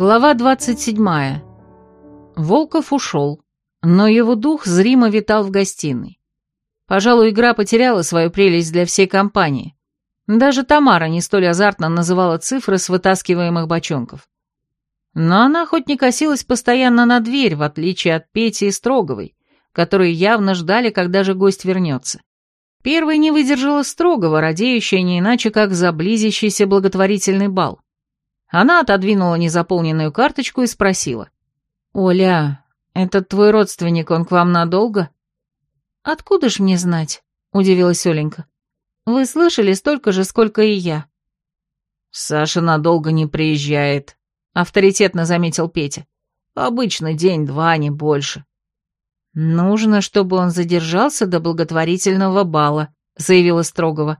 Глава 27. Волков ушел, но его дух зримо витал в гостиной. Пожалуй, игра потеряла свою прелесть для всей компании. Даже Тамара не столь азартно называла цифры с вытаскиваемых бочонков. Но она хоть не косилась постоянно на дверь, в отличие от Пети и Строговой, которые явно ждали, когда же гость вернется. Первой не выдержала Строгова, радеющая не иначе, как за близящийся благотворительный бал. Она отодвинула незаполненную карточку и спросила. «Оля, этот твой родственник, он к вам надолго?» «Откуда ж мне знать?» — удивилась Оленька. «Вы слышали столько же, сколько и я». «Саша надолго не приезжает», — авторитетно заметил Петя. «Обычно день-два, не больше». «Нужно, чтобы он задержался до благотворительного бала», — заявила Строгова.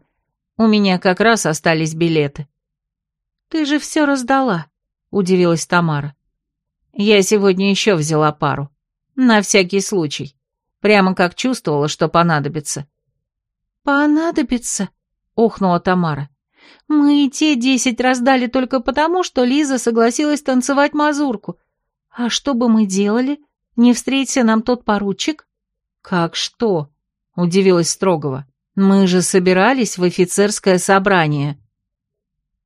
«У меня как раз остались билеты». «Ты же все раздала», — удивилась Тамара. «Я сегодня еще взяла пару. На всякий случай. Прямо как чувствовала, что понадобится». «Понадобится?» — охнула Тамара. «Мы и те десять раздали только потому, что Лиза согласилась танцевать мазурку. А что бы мы делали? Не встретится нам тот поручик?» «Как что?» — удивилась Строгова. «Мы же собирались в офицерское собрание».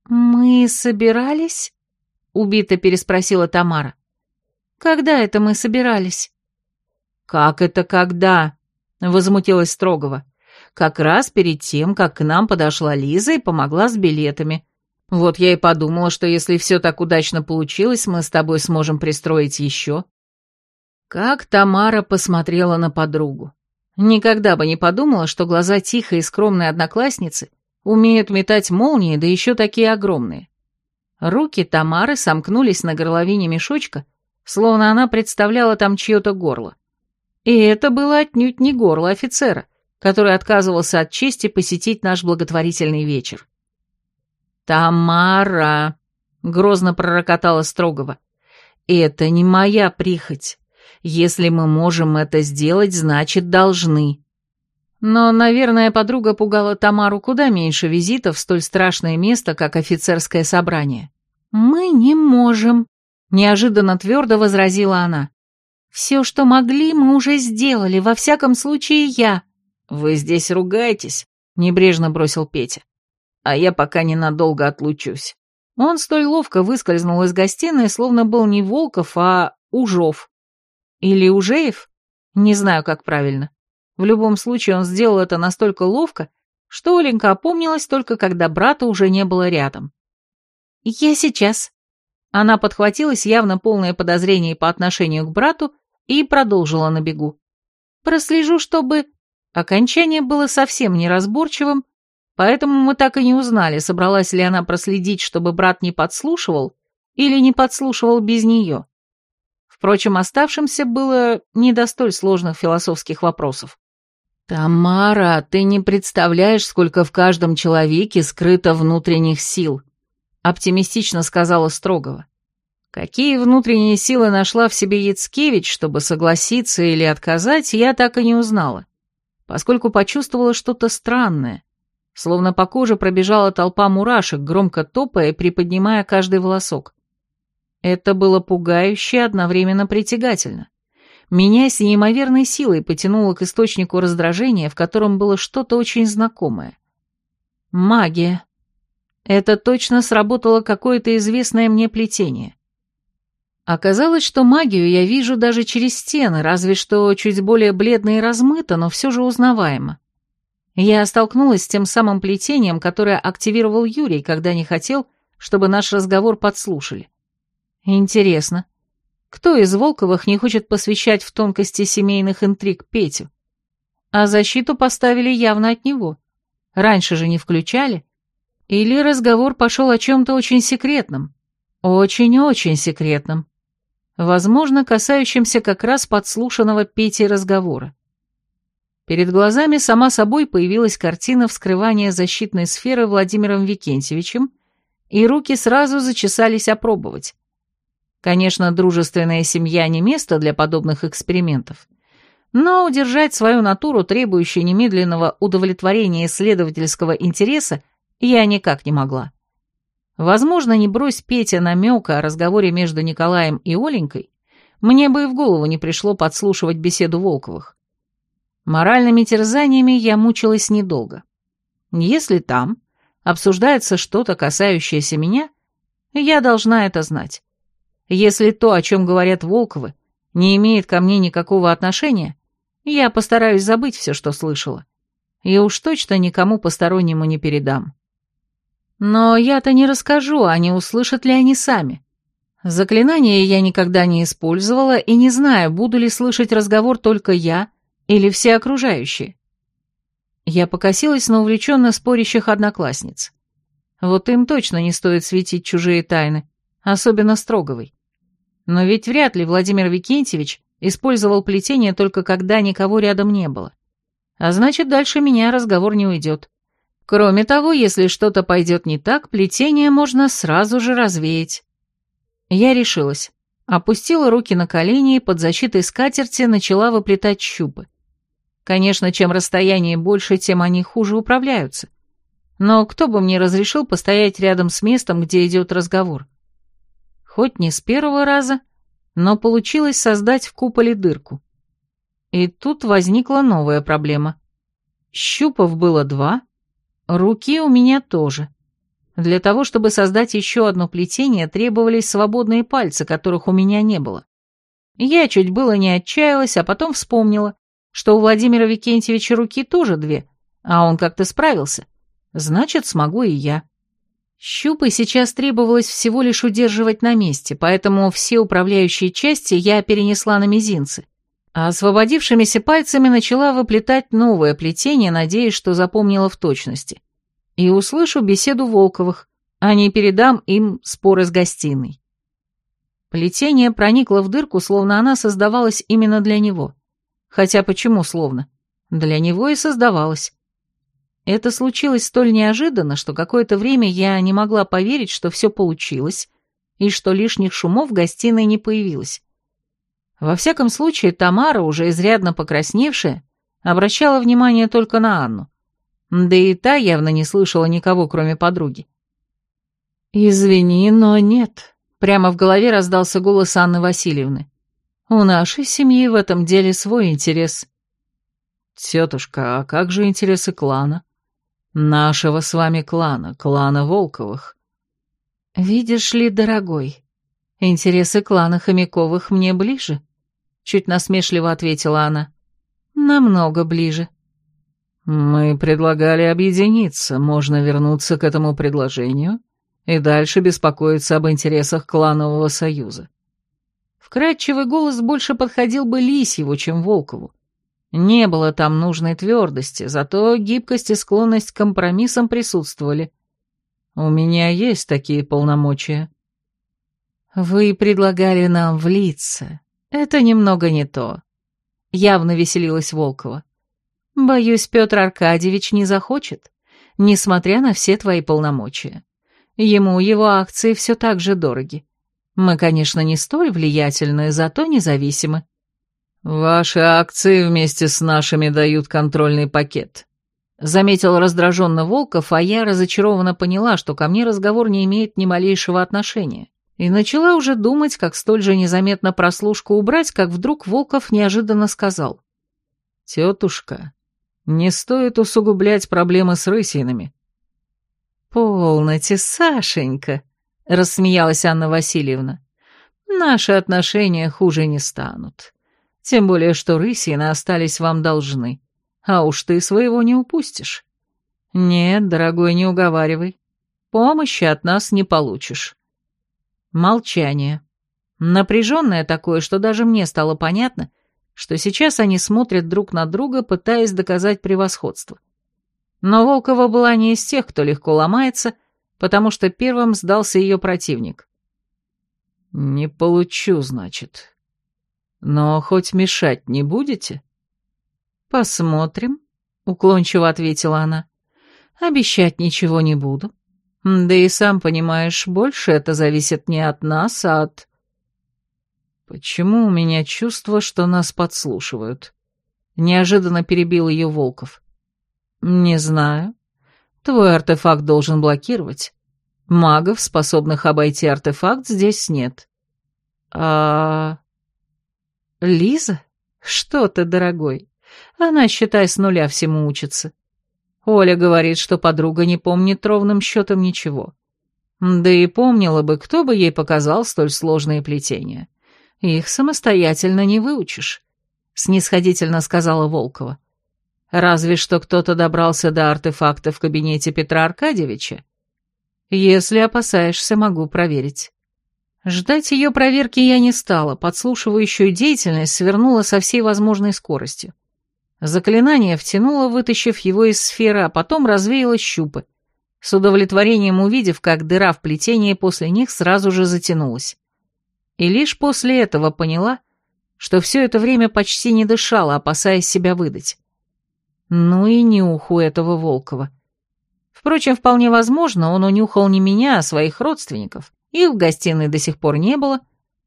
«Мы собирались?» — убито переспросила Тамара. «Когда это мы собирались?» «Как это когда?» — возмутилась Строгова. «Как раз перед тем, как к нам подошла Лиза и помогла с билетами. Вот я и подумала, что если все так удачно получилось, мы с тобой сможем пристроить еще». Как Тамара посмотрела на подругу. Никогда бы не подумала, что глаза тихой и скромной одноклассницы — Умеют метать молнии, да еще такие огромные. Руки Тамары сомкнулись на горловине мешочка, словно она представляла там чье-то горло. И это было отнюдь не горло офицера, который отказывался от чести посетить наш благотворительный вечер. «Тамара!» — грозно пророкотала Строгова. «Это не моя прихоть. Если мы можем это сделать, значит, должны». Но, наверное, подруга пугала Тамару куда меньше визитов в столь страшное место, как офицерское собрание. «Мы не можем», — неожиданно твердо возразила она. «Все, что могли, мы уже сделали, во всяком случае я». «Вы здесь ругаетесь?» — небрежно бросил Петя. «А я пока ненадолго отлучусь». Он столь ловко выскользнул из гостиной, словно был не Волков, а Ужов. Или Ужеев? Не знаю, как правильно. В любом случае он сделал это настолько ловко, что Оленька опомнилась только когда брата уже не было рядом. «Я сейчас». Она подхватилась, явно полное подозрение по отношению к брату, и продолжила на бегу. «Прослежу, чтобы...» Окончание было совсем неразборчивым, поэтому мы так и не узнали, собралась ли она проследить, чтобы брат не подслушивал или не подслушивал без нее. Впрочем, оставшимся было не до столь сложных философских вопросов. «Тамара, ты не представляешь, сколько в каждом человеке скрыто внутренних сил», — оптимистично сказала Строгова. Какие внутренние силы нашла в себе Яцкевич, чтобы согласиться или отказать, я так и не узнала, поскольку почувствовала что-то странное, словно по коже пробежала толпа мурашек, громко топая приподнимая каждый волосок. Это было пугающе и одновременно притягательно меня с неимоверной силой потянуло к источнику раздражения, в котором было что-то очень знакомое. Магия. Это точно сработало какое-то известное мне плетение. Оказалось, что магию я вижу даже через стены, разве что чуть более бледно и размыто, но все же узнаваемо. Я столкнулась с тем самым плетением, которое активировал Юрий, когда не хотел, чтобы наш разговор подслушали. Интересно, кто из Волковых не хочет посвящать в тонкости семейных интриг Петю? А защиту поставили явно от него. Раньше же не включали. Или разговор пошел о чем-то очень секретном. Очень-очень секретном. Возможно, касающемся как раз подслушанного Пети разговора. Перед глазами сама собой появилась картина вскрывания защитной сферы Владимиром Викентьевичем, и руки сразу зачесались опробовать. Конечно, дружественная семья не место для подобных экспериментов, но удержать свою натуру, требующую немедленного удовлетворения исследовательского интереса, я никак не могла. Возможно, не брось Петя намека о разговоре между Николаем и Оленькой, мне бы и в голову не пришло подслушивать беседу Волковых. Моральными терзаниями я мучилась недолго. Если там обсуждается что-то, касающееся меня, я должна это знать. Если то, о чем говорят Волковы, не имеет ко мне никакого отношения, я постараюсь забыть все, что слышала. И уж точно никому постороннему не передам. Но я-то не расскажу, а не услышат ли они сами. Заклинание я никогда не использовала и не знаю, буду ли слышать разговор только я или все окружающие. Я покосилась на увлеченно спорящих одноклассниц. Вот им точно не стоит светить чужие тайны, особенно Строговой. Но ведь вряд ли Владимир Викентьевич использовал плетение только когда никого рядом не было. А значит, дальше меня разговор не уйдет. Кроме того, если что-то пойдет не так, плетение можно сразу же развеять. Я решилась. Опустила руки на колени и под защитой скатерти начала выплетать щупы. Конечно, чем расстояние больше, тем они хуже управляются. Но кто бы мне разрешил постоять рядом с местом, где идет разговор? Хоть не с первого раза, но получилось создать в куполе дырку. И тут возникла новая проблема. Щупов было два, руки у меня тоже. Для того, чтобы создать еще одно плетение, требовались свободные пальцы, которых у меня не было. Я чуть было не отчаялась, а потом вспомнила, что у Владимира Викентьевича руки тоже две, а он как-то справился. Значит, смогу и я. Щупы сейчас требовалось всего лишь удерживать на месте, поэтому все управляющие части я перенесла на мизинцы, а освободившимися пальцами начала выплетать новое плетение, надеясь, что запомнила в точности. И услышу беседу Волковых, а не передам им спор из гостиной. Плетение проникло в дырку, словно она создавалась именно для него. Хотя почему словно? Для него и создавалось. Это случилось столь неожиданно, что какое-то время я не могла поверить, что все получилось, и что лишних шумов в гостиной не появилось. Во всяком случае, Тамара, уже изрядно покрасневшая, обращала внимание только на Анну. Да и та явно не слышала никого, кроме подруги. «Извини, но нет», — прямо в голове раздался голос Анны Васильевны. У нашей семьи в этом деле свой интерес. Тетушка, а как же интересы клана? Нашего с вами клана, клана Волковых. Видишь ли, дорогой, интересы клана Хомяковых мне ближе, чуть насмешливо ответила она. Намного ближе. Мы предлагали объединиться, можно вернуться к этому предложению и дальше беспокоиться об интересах кланового союза. Вкрадчивый голос больше подходил бы Лисьеву, чем Волкову. Не было там нужной твердости, зато гибкость и склонность к компромиссам присутствовали. У меня есть такие полномочия. Вы предлагали нам влиться. Это немного не то. Явно веселилась Волкова. Боюсь, Петр Аркадьевич не захочет, несмотря на все твои полномочия. Ему его акции все так же дороги. Мы, конечно, не столь влиятельны, зато независимы. Ваши акции вместе с нашими дают контрольный пакет. Заметил раздраженно Волков, а я разочарованно поняла, что ко мне разговор не имеет ни малейшего отношения. И начала уже думать, как столь же незаметно прослушку убрать, как вдруг Волков неожиданно сказал. «Тетушка, не стоит усугублять проблемы с рысинами». «Полноте, Сашенька!» — рассмеялась Анна Васильевна. «Наши отношения хуже не станут. Тем более, что рысины остались вам должны, а уж ты своего не упустишь. Нет, дорогой, не уговаривай. Помощи от нас не получишь». Молчание. Напряженное такое, что даже мне стало понятно, что сейчас они смотрят друг на друга, пытаясь доказать превосходство. Но Волкова была не из тех, кто легко ломается, потому что первым сдался ее противник. «Не получу, значит. Но хоть мешать не будете?» «Посмотрим», — уклончиво ответила она. «Обещать ничего не буду. Да и сам понимаешь, больше это зависит не от нас, а от...» «Почему у меня чувство, что нас подслушивают?» Неожиданно перебил ее Волков. «Не знаю. Твой артефакт должен блокировать. Магов, способных обойти артефакт, здесь нет. А... Лиза? Что ты, дорогой? Она, считай, с нуля всему учится. Оля говорит, что подруга не помнит ровным счетом ничего. Да и помнила бы, кто бы ей показал столь сложные плетения. Их самостоятельно не выучишь, — снисходительно сказала Волкова. Разве что кто-то добрался до артефакта в кабинете Петра Аркадьевича. Если опасаешься, могу проверить. Ждать ее проверки я не стала, подслушивающую деятельность свернула со всей возможной скоростью. Заклинание втянуло, вытащив его из сферы, а потом развеяло щупы, с удовлетворением увидев, как дыра в плетении после них сразу же затянулась. И лишь после этого поняла, что все это время почти не дышала, опасаясь себя выдать. Ну и нюх у этого Волкова. Впрочем, вполне возможно, он унюхал не меня, а своих родственников. Их в гостиной до сих пор не было,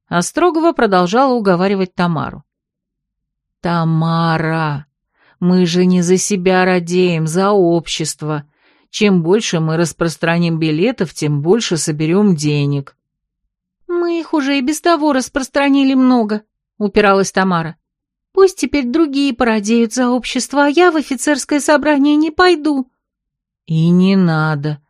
а Строгова продолжала уговаривать Тамару. «Тамара, мы же не за себя радеем, за общество. Чем больше мы распространим билетов, тем больше соберем денег». «Мы их уже и без того распространили много», — упиралась Тамара. «Пусть теперь другие порадеют за общество, а я в офицерское собрание не пойду». «И не надо.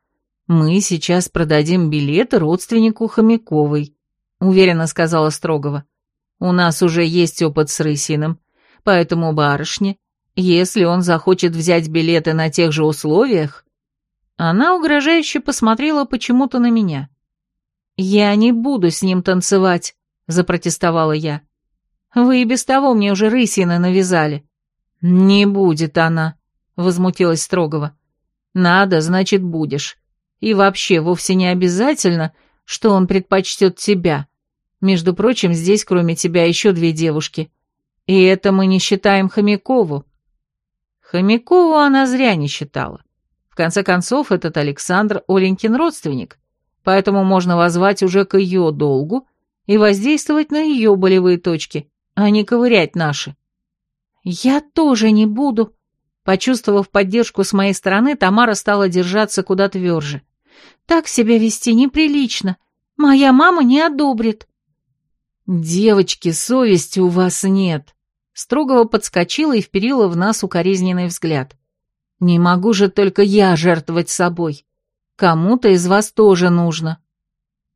Мы сейчас продадим билеты родственнику Хомяковой», — уверенно сказала Строгова. «У нас уже есть опыт с Рысиным, поэтому барышне, если он захочет взять билеты на тех же условиях, она угрожающе посмотрела почему-то на меня. «Я не буду с ним танцевать», — запротестовала я. «Вы и без того мне уже рысины навязали». «Не будет она», — возмутилась Строгова. «Надо, значит, будешь. И вообще, вовсе не обязательно, что он предпочтет тебя. Между прочим, здесь кроме тебя еще две девушки. И это мы не считаем Хомякову». Хомякову она зря не считала конце концов, этот Александр Оленькин родственник, поэтому можно возвать уже к ее долгу и воздействовать на ее болевые точки, а не ковырять наши. «Я тоже не буду», Почувствовав поддержку с моей стороны, Тамара стала держаться куда тверже. «Так себя вести неприлично. Моя мама не одобрит». «Девочки, совести у вас нет». Строгова подскочила и вперила в нас укоризненный взгляд. Не могу же только я жертвовать собой. Кому-то из вас тоже нужно.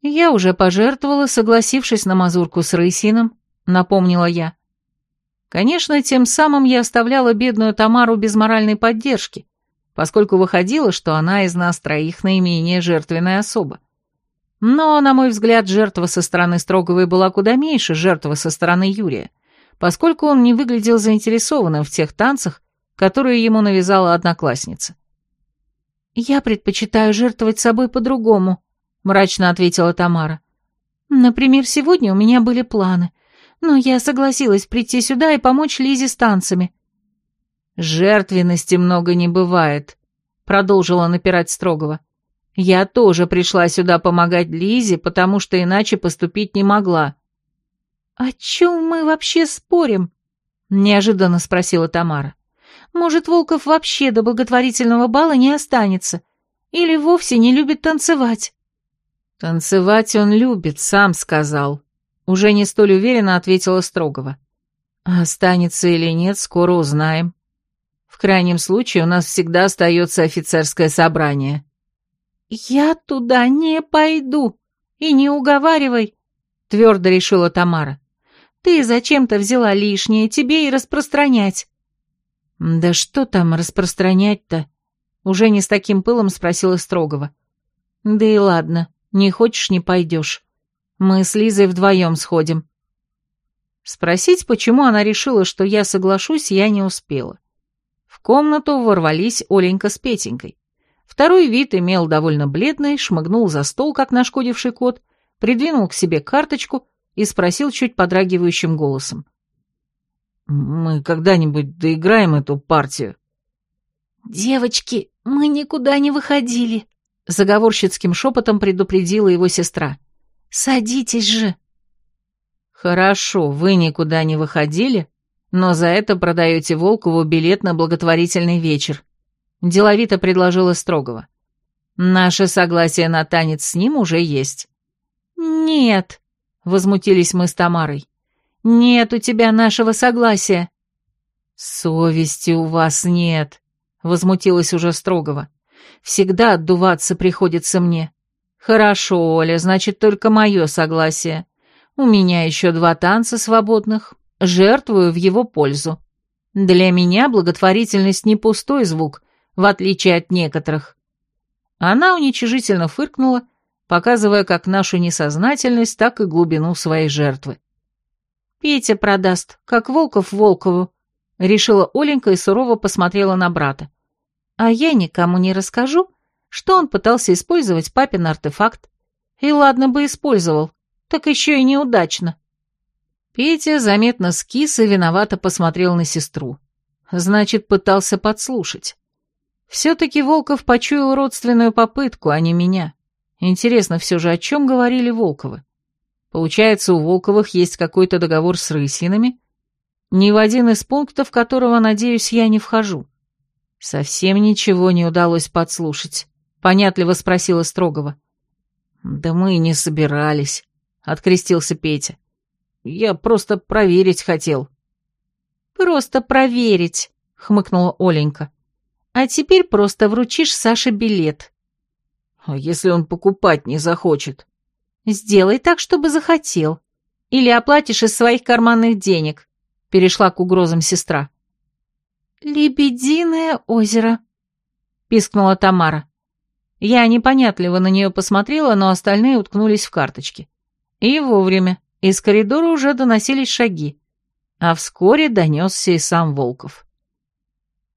Я уже пожертвовала, согласившись на мазурку с рысином, напомнила я. Конечно, тем самым я оставляла бедную Тамару без моральной поддержки, поскольку выходило, что она из нас троих наименее жертвенная особа. Но, на мой взгляд, жертва со стороны Строговой была куда меньше жертвы со стороны Юрия, поскольку он не выглядел заинтересованным в тех танцах, которую ему навязала одноклассница. «Я предпочитаю жертвовать собой по-другому», — мрачно ответила Тамара. «Например, сегодня у меня были планы, но я согласилась прийти сюда и помочь Лизе с танцами». «Жертвенности много не бывает», — продолжила напирать Строгова. «Я тоже пришла сюда помогать Лизе, потому что иначе поступить не могла». «О чем мы вообще спорим?» — неожиданно спросила Тамара. Может, Волков вообще до благотворительного бала не останется? Или вовсе не любит танцевать?» «Танцевать он любит, сам сказал», — уже не столь уверенно ответила Строгова. «А останется или нет, скоро узнаем. Крайнем случае у нас всегда остается офицерское собрание». «Я туда не пойду, и не уговаривай», — твердо решила Тамара. «Ты зачем-то взяла лишнее, тебе и распространять. «Да что там распространять-то?» Уже не с таким пылом спросила Строгова. «Да и ладно, не хочешь, не пойдешь. Мы с Лизой вдвоем сходим». Спросить, почему она решила, что я соглашусь, я не успела. В комнату ворвались Оленька с Петенькой. Второй вид имел довольно бледный, шмыгнул за стол, как нашкодивший кот, придвинул к себе карточку и спросил чуть подрагивающим голосом. Мы когда-нибудь доиграем эту партию?» «Девочки, мы никуда не выходили», — заговорщицким шепотом предупредила его сестра. «Садитесь же». «Хорошо, вы никуда не выходили, но за это продаете Волкову билет на благотворительный вечер», — деловито предложила Строгова. Наше согласие на танец с ним уже есть. Нет, возмутились мы с Тамарой. Нет у тебя нашего согласия. Совести у вас нет, возмутилась уже строгого. Всегда отдуваться приходится мне. Хорошо, Оля, значит, только мое согласие. У меня еще два танца свободных. Жертвую в его пользу. Для меня благотворительность не пустой звук, в отличие от некоторых. Она уничижительно фыркнула, показывая как нашу несознательность, так и глубину своей жертвы. «Петя продаст, как Волков Волкову», — решила Оленька и сурово посмотрела на брата. «А я никому не расскажу, что он пытался использовать папин артефакт. И ладно бы использовал, так еще и неудачно». Петя заметно скис и виновато посмотрел на сестру. Значит, пытался подслушать. Все-таки Волков почуял родственную попытку, а не меня. Интересно все же, о чем говорили Волковы? Получается, у Волковых есть какой-то договор с рысинами, ни в один из пунктов которого, надеюсь, я не вхожу. Совсем ничего не удалось подслушать, понятливо спросила Строгова. Да мы и не собирались, открестился Петя. Я просто проверить хотел. Просто проверить, хмыкнула Оленька. А теперь просто вручишь Саше билет. А если он покупать не захочет? Сделай так, чтобы захотел. Или оплатишь из своих карманных денег, перешла к угрозам сестра. «Лебединое озеро», — пискнула Тамара. Я непонятливо на нее посмотрела, но остальные уткнулись в карточки. И вовремя. Из коридора уже доносились шаги, а вскоре донесся и сам Волков.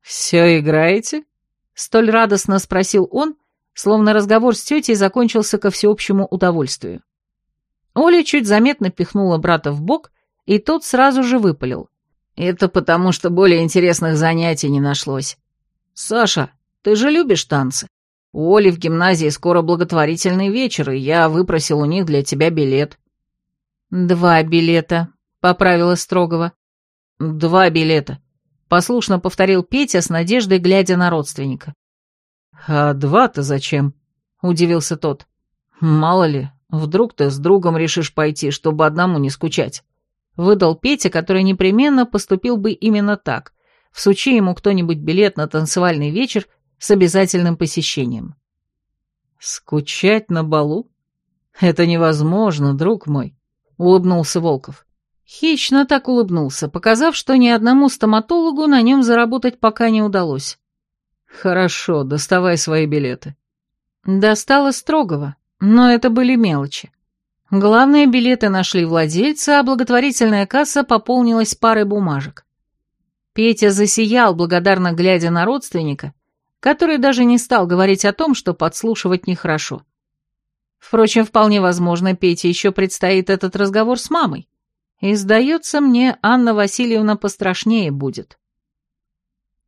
«Все играете?» — столь радостно спросил он, словно разговор с тетей закончился ко всеобщему удовольствию. Оля чуть заметно пихнула брата в бок, и тот сразу же выпалил. «Это потому, что более интересных занятий не нашлось. Саша, ты же любишь танцы? У Оли в гимназии скоро благотворительный вечер, и я выпросил у них для тебя билет». «Два билета», — поправила строгого. «Два билета», — послушно повторил Петя с надеждой, глядя на родственника. «А два-то зачем?» — удивился тот. «Мало ли, вдруг ты с другом решишь пойти, чтобы одному не скучать». Выдал Петя, который непременно поступил бы именно так, всучи ему кто-нибудь билет на танцевальный вечер с обязательным посещением. «Скучать на балу? Это невозможно, друг мой. — улыбнулся Волков. Хищно так улыбнулся, показав, что ни одному стоматологу на нем заработать пока не удалось. «Хорошо, доставай свои билеты». Достала строгого, но это были мелочи. Главные билеты нашли владельца, а благотворительная касса пополнилась парой бумажек. Петя засиял, благодарно глядя на родственника, который даже не стал говорить о том, что подслушивать нехорошо. Впрочем, вполне возможно, Пете еще предстоит этот разговор с мамой. И, сдается мне, Анна Васильевна пострашнее будет.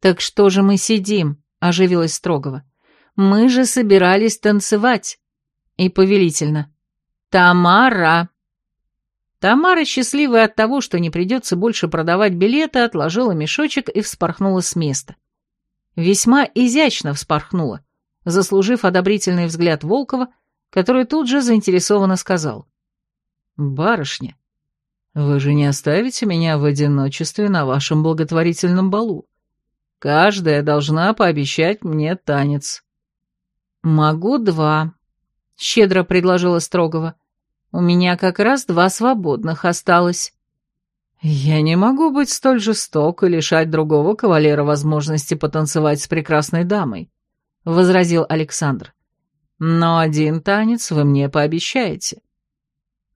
«Так что же мы сидим?» — оживилась Строгова. «Мы же собирались танцевать». И повелительно. «Тамара!» Тамара, счастливая от того, что не придется больше продавать билеты, отложила мешочек и вспорхнула с места. Весьма изящно вспорхнула, заслужив одобрительный взгляд Волкова, который тут же заинтересованно сказал. «Барышня, вы же не оставите меня в одиночестве на вашем благотворительном балу. Каждая должна пообещать мне танец». «Могу два», — щедро предложила Строгова. «У меня как раз два свободных осталось». «Я не могу быть столь жесток и лишать другого кавалера возможности потанцевать с прекрасной дамой», — возразил Александр. Но один танец вы мне пообещаете».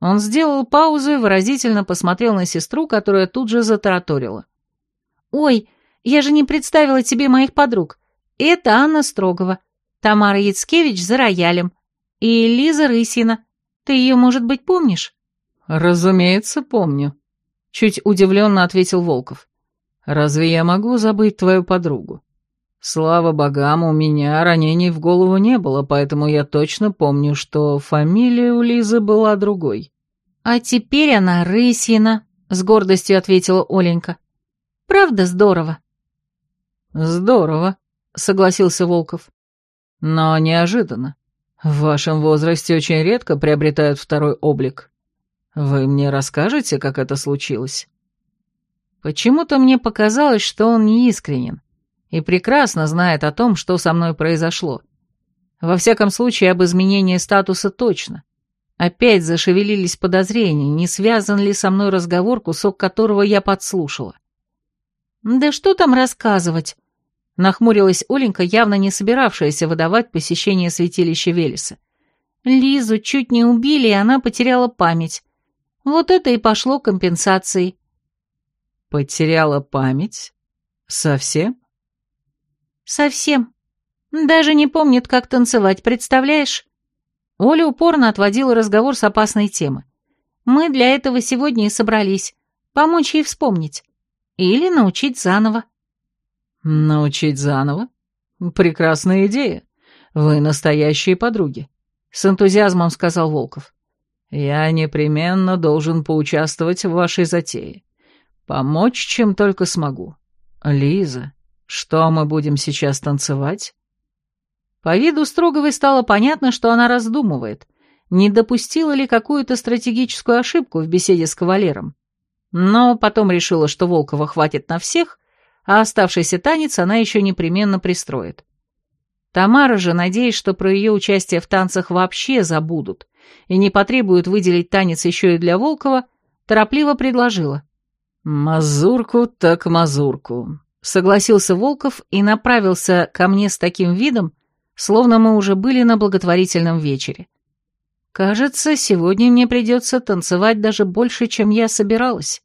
Он сделал паузу и выразительно посмотрел на сестру, которая тут же затараторила. «Ой, я же не представила тебе моих подруг. Это Анна Строгова, Тамара Яцкевич за роялем и Лиза Рысина. Ты ее, может быть, помнишь?» «Разумеется, помню», — чуть удивленно ответил Волков. «Разве я могу забыть твою подругу? Слава богам, у меня ранений в голову не было, поэтому я точно помню, что фамилия у Лизы была другой. А теперь она Рысина, с гордостью ответила Оленька. Правда здорово? Здорово, согласился Волков. Но неожиданно. В вашем возрасте очень редко приобретают второй облик. Вы мне расскажете, как это случилось?» Почему-то мне показалось, что он неискренен и прекрасно знает о том, что со мной произошло. Во всяком случае, об изменении статуса точно. Опять зашевелились подозрения, не связан ли со мной разговор, кусок которого я подслушала. «Да что там рассказывать?» Нахмурилась Оленька, явно не собиравшаяся выдавать посещение святилища Велеса. Лизу чуть не убили, и она потеряла память. Вот это и пошло компенсацией. Потеряла память? Совсем? Совсем. Даже не помнит, как танцевать, представляешь? Оля упорно отводила разговор с опасной темы. Мы для этого сегодня и собрались. Помочь ей вспомнить. Или научить заново. Научить заново? Прекрасная идея. Вы настоящие подруги. С энтузиазмом сказал Волков. Я непременно должен поучаствовать в вашей затее. Помочь, чем только смогу. Лиза, что мы будем сейчас танцевать? По виду Строговой стало понятно, что она раздумывает, не допустила ли какую-то стратегическую ошибку в беседе с кавалером. Но потом решила, что Волкова хватит на всех, а оставшийся танец она еще непременно пристроит. Тамара же, надеясь, что про ее участие в танцах вообще забудут и не потребуют выделить танец еще и для Волкова, торопливо предложила. «Мазурку так мазурку», — согласился Волков и направился ко мне с таким видом, словно мы уже были на благотворительном вечере. Кажется, сегодня мне придется танцевать даже больше, чем я собиралась.